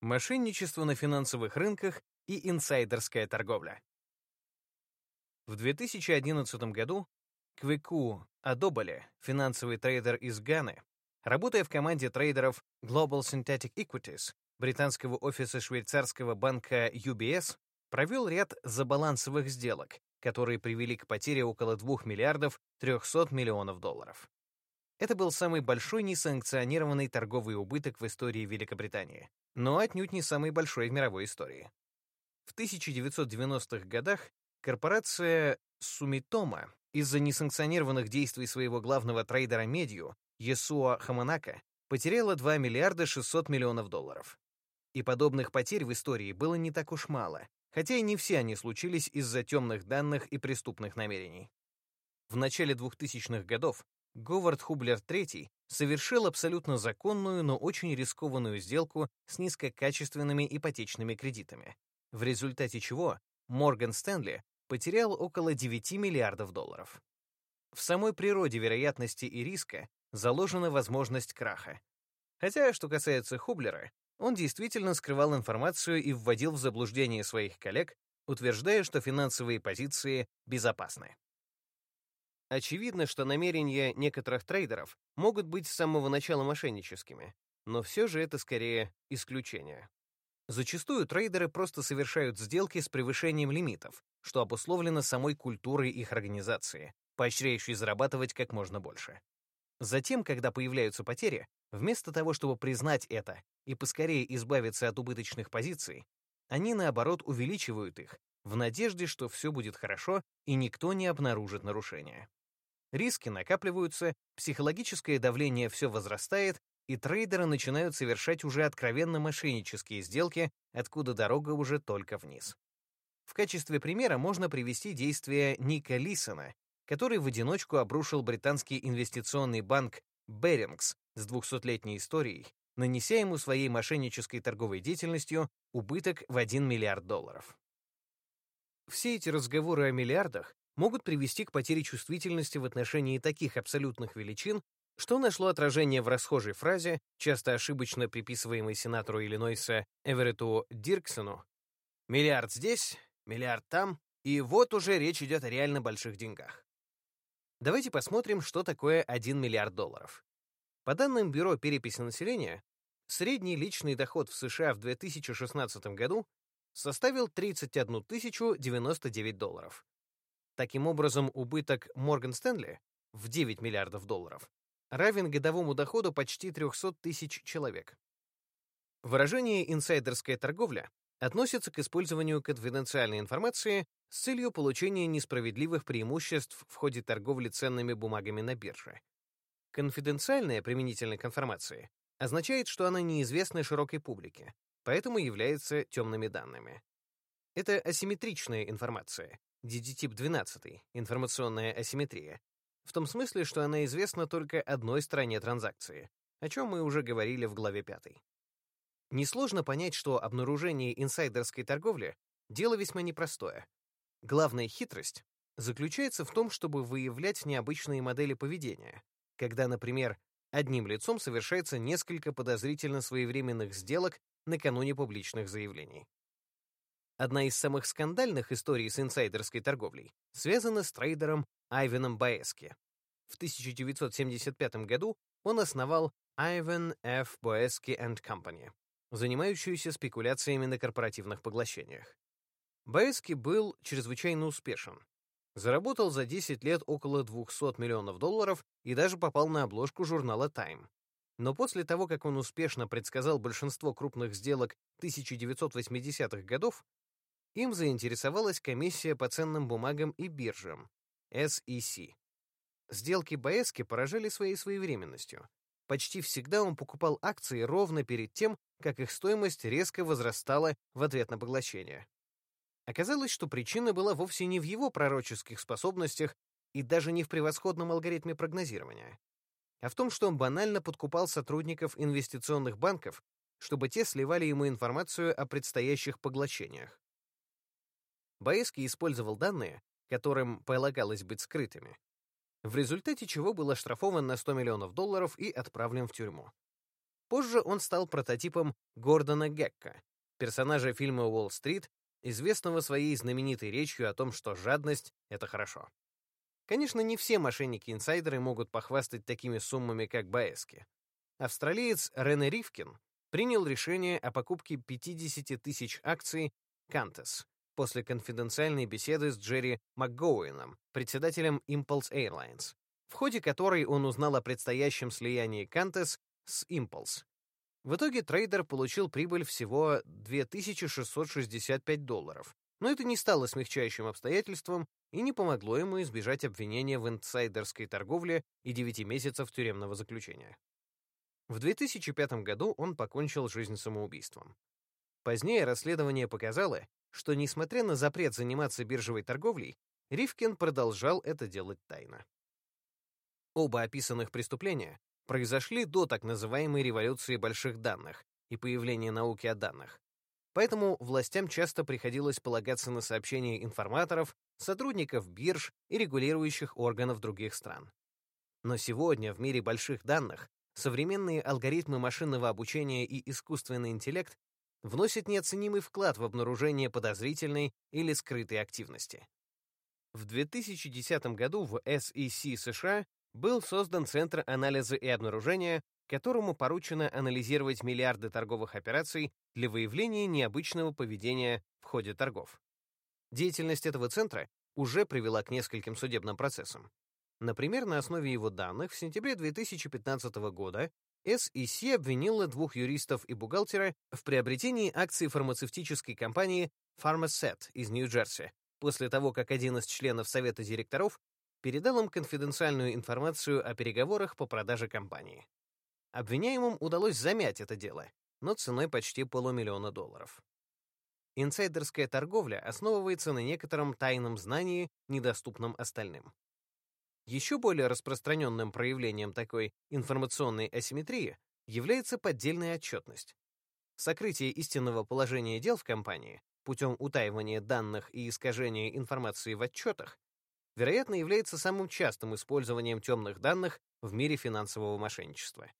Мошенничество на финансовых рынках и инсайдерская торговля. В 2011 году Квеку Адобале, финансовый трейдер из Ганы, работая в команде трейдеров Global Synthetic Equities, британского офиса швейцарского банка UBS, провел ряд забалансовых сделок, которые привели к потере около 2 миллиардов 300 миллионов долларов. Это был самый большой несанкционированный торговый убыток в истории Великобритании, но отнюдь не самый большой в мировой истории. В 1990-х годах корпорация Sumitomo из-за несанкционированных действий своего главного трейдера медью Есуа Хаманака потеряла 2 миллиарда 600 миллионов долларов. И подобных потерь в истории было не так уж мало, хотя и не все они случились из-за темных данных и преступных намерений. В начале 2000-х годов Говард Хублер III совершил абсолютно законную, но очень рискованную сделку с низкокачественными ипотечными кредитами, в результате чего Морган Стэнли потерял около 9 миллиардов долларов. В самой природе вероятности и риска заложена возможность краха. Хотя, что касается Хублера, он действительно скрывал информацию и вводил в заблуждение своих коллег, утверждая, что финансовые позиции безопасны. Очевидно, что намерения некоторых трейдеров могут быть с самого начала мошенническими, но все же это скорее исключение. Зачастую трейдеры просто совершают сделки с превышением лимитов, что обусловлено самой культурой их организации, поощряющей зарабатывать как можно больше. Затем, когда появляются потери, вместо того, чтобы признать это и поскорее избавиться от убыточных позиций, они, наоборот, увеличивают их, в надежде, что все будет хорошо и никто не обнаружит нарушения. Риски накапливаются, психологическое давление все возрастает, и трейдеры начинают совершать уже откровенно мошеннические сделки, откуда дорога уже только вниз. В качестве примера можно привести действия Ника Лисона, который в одиночку обрушил британский инвестиционный банк Берингс с 200-летней историей, нанеся ему своей мошеннической торговой деятельностью убыток в 1 миллиард долларов. Все эти разговоры о миллиардах могут привести к потере чувствительности в отношении таких абсолютных величин, что нашло отражение в расхожей фразе, часто ошибочно приписываемой сенатору Иллинойса Эверетту Дирксону «Миллиард здесь, миллиард там, и вот уже речь идет о реально больших деньгах». Давайте посмотрим, что такое 1 миллиард долларов. По данным Бюро переписи населения, средний личный доход в США в 2016 году составил 31 099 долларов, Таким образом, убыток Морган Стэнли в 9 миллиардов долларов равен годовому доходу почти 300 тысяч человек. Выражение «инсайдерская торговля» относится к использованию конфиденциальной информации с целью получения несправедливых преимуществ в ходе торговли ценными бумагами на бирже. Конфиденциальная применительно к информации означает, что она неизвестна широкой публике, поэтому является темными данными. Это асимметричная информация, DD-тип 12, информационная асимметрия, в том смысле, что она известна только одной стороне транзакции, о чем мы уже говорили в главе 5. Несложно понять, что обнаружение инсайдерской торговли — дело весьма непростое. Главная хитрость заключается в том, чтобы выявлять необычные модели поведения, когда, например, одним лицом совершается несколько подозрительно своевременных сделок накануне публичных заявлений. Одна из самых скандальных историй с инсайдерской торговлей связана с трейдером Айвеном Баэски. В 1975 году он основал Ivan F. Boeski Company, занимающуюся спекуляциями на корпоративных поглощениях. Баэски был чрезвычайно успешен. Заработал за 10 лет около 200 миллионов долларов и даже попал на обложку журнала Time. Но после того, как он успешно предсказал большинство крупных сделок 1980-х годов, им заинтересовалась комиссия по ценным бумагам и биржам, SEC. Сделки Баэски поражали своей своевременностью. Почти всегда он покупал акции ровно перед тем, как их стоимость резко возрастала в ответ на поглощение. Оказалось, что причина была вовсе не в его пророческих способностях и даже не в превосходном алгоритме прогнозирования, а в том, что он банально подкупал сотрудников инвестиционных банков, чтобы те сливали ему информацию о предстоящих поглощениях. Баески использовал данные, которым полагалось быть скрытыми, в результате чего был оштрафован на 100 миллионов долларов и отправлен в тюрьму. Позже он стал прототипом Гордона Гекка, персонажа фильма «Уолл-стрит», известного своей знаменитой речью о том, что жадность — это хорошо. Конечно, не все мошенники-инсайдеры могут похвастать такими суммами, как Баэски. Австралиец Рене Ривкин принял решение о покупке 50 тысяч акций Qantas после конфиденциальной беседы с Джерри МакГоуином, председателем Impulse Airlines, в ходе которой он узнал о предстоящем слиянии Qantas с Impulse. В итоге трейдер получил прибыль всего 2665 долларов, но это не стало смягчающим обстоятельством и не помогло ему избежать обвинения в инсайдерской торговле и 9 месяцев тюремного заключения. В 2005 году он покончил жизнь самоубийством. Позднее расследование показало, что, несмотря на запрет заниматься биржевой торговлей, Ривкин продолжал это делать тайно. Оба описанных преступления произошли до так называемой революции больших данных и появления науки о данных, Поэтому властям часто приходилось полагаться на сообщения информаторов, сотрудников бирж и регулирующих органов других стран. Но сегодня в мире больших данных современные алгоритмы машинного обучения и искусственный интеллект вносят неоценимый вклад в обнаружение подозрительной или скрытой активности. В 2010 году в SEC США был создан Центр анализа и обнаружения, которому поручено анализировать миллиарды торговых операций для выявления необычного поведения в ходе торгов. Деятельность этого центра уже привела к нескольким судебным процессам. Например, на основе его данных в сентябре 2015 года SEC обвинила двух юристов и бухгалтера в приобретении акций фармацевтической компании Pharmaset из Нью-Джерси после того, как один из членов совета директоров передал им конфиденциальную информацию о переговорах по продаже компании. Обвиняемым удалось замять это дело, но ценой почти полумиллиона долларов. Инсайдерская торговля основывается на некотором тайном знании, недоступном остальным. Еще более распространенным проявлением такой информационной асимметрии является поддельная отчетность. Сокрытие истинного положения дел в компании путем утаивания данных и искажения информации в отчетах, вероятно, является самым частым использованием темных данных в мире финансового мошенничества.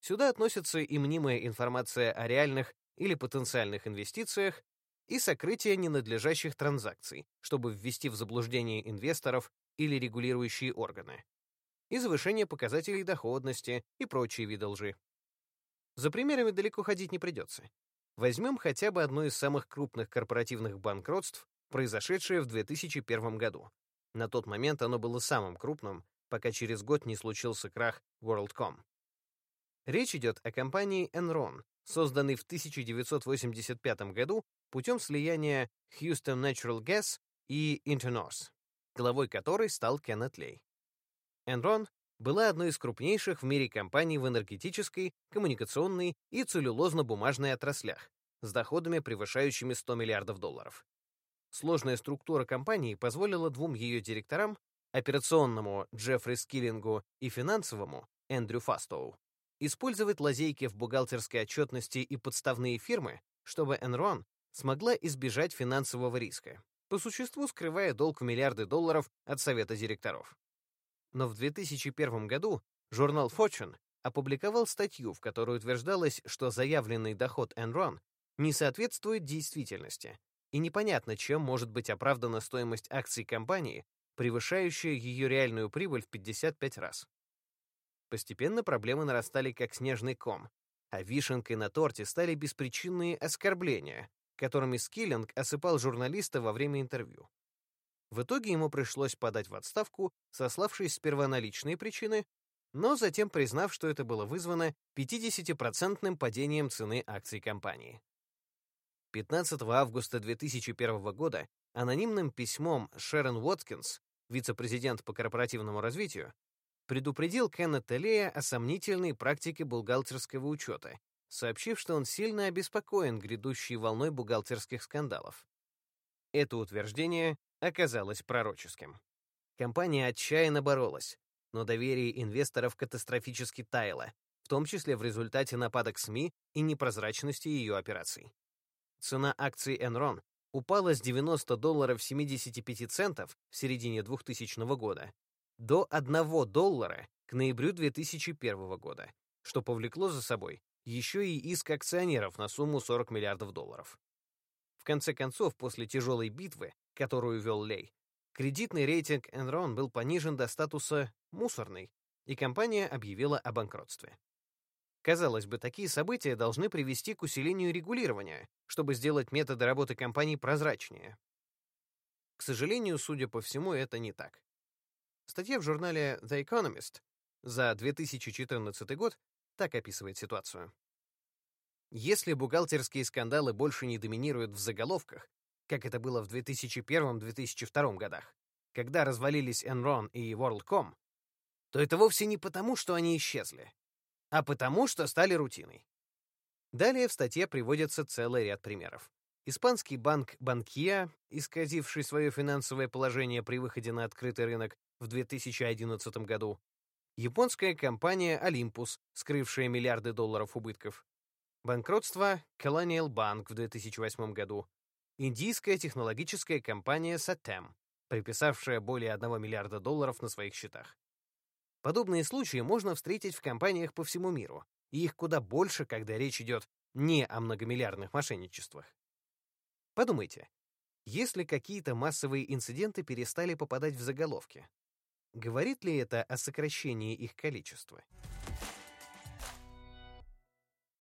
Сюда относятся и мнимая информация о реальных или потенциальных инвестициях и сокрытие ненадлежащих транзакций, чтобы ввести в заблуждение инвесторов или регулирующие органы, и завышение показателей доходности и прочие виды лжи. За примерами далеко ходить не придется. Возьмем хотя бы одно из самых крупных корпоративных банкротств, произошедшее в 2001 году. На тот момент оно было самым крупным, пока через год не случился крах WorldCom. Речь идет о компании Enron, созданной в 1985 году путем слияния Houston Natural Gas и Internorth, главой которой стал Кеннет Лей. Enron была одной из крупнейших в мире компаний в энергетической, коммуникационной и целлюлозно-бумажной отраслях, с доходами, превышающими 100 миллиардов долларов. Сложная структура компании позволила двум ее директорам, операционному Джеффри Скиллингу и финансовому Эндрю Фастоу, использовать лазейки в бухгалтерской отчетности и подставные фирмы, чтобы Enron смогла избежать финансового риска, по существу скрывая долг в миллиарды долларов от совета директоров. Но в 2001 году журнал Fortune опубликовал статью, в которой утверждалось, что заявленный доход Enron не соответствует действительности, и непонятно, чем может быть оправдана стоимость акций компании, превышающая ее реальную прибыль в 55 раз. Постепенно проблемы нарастали как снежный ком, а вишенкой на торте стали беспричинные оскорбления, которыми Скиллинг осыпал журналиста во время интервью. В итоге ему пришлось подать в отставку, сославшись сперва на личные причины, но затем признав, что это было вызвано 50% падением цены акций компании. 15 августа 2001 года анонимным письмом Шерон Уоткинс, вице-президент по корпоративному развитию, предупредил Кеннета Лея о сомнительной практике бухгалтерского учета, сообщив, что он сильно обеспокоен грядущей волной бухгалтерских скандалов. Это утверждение оказалось пророческим. Компания отчаянно боролась, но доверие инвесторов катастрофически таяло, в том числе в результате нападок СМИ и непрозрачности ее операций. Цена акций Enron упала с 90 долларов 75 центов в середине 2000 года до 1 доллара к ноябрю 2001 года, что повлекло за собой еще и иск акционеров на сумму 40 миллиардов долларов. В конце концов, после тяжелой битвы, которую вел Лей, кредитный рейтинг Enron был понижен до статуса «мусорный», и компания объявила о банкротстве. Казалось бы, такие события должны привести к усилению регулирования, чтобы сделать методы работы компаний прозрачнее. К сожалению, судя по всему, это не так. Статья в журнале The Economist за 2014 год так описывает ситуацию. Если бухгалтерские скандалы больше не доминируют в заголовках, как это было в 2001-2002 годах, когда развалились Enron и WorldCom, то это вовсе не потому, что они исчезли, а потому, что стали рутиной. Далее в статье приводится целый ряд примеров. Испанский банк Банкия, исказивший свое финансовое положение при выходе на открытый рынок в 2011 году, японская компания Olympus, скрывшая миллиарды долларов убытков, банкротство Colonial Bank в 2008 году, индийская технологическая компания Satem, приписавшая более 1 миллиарда долларов на своих счетах. Подобные случаи можно встретить в компаниях по всему миру, и их куда больше, когда речь идет не о многомиллиардных мошенничествах. Подумайте, если какие-то массовые инциденты перестали попадать в заголовки, говорит ли это о сокращении их количества?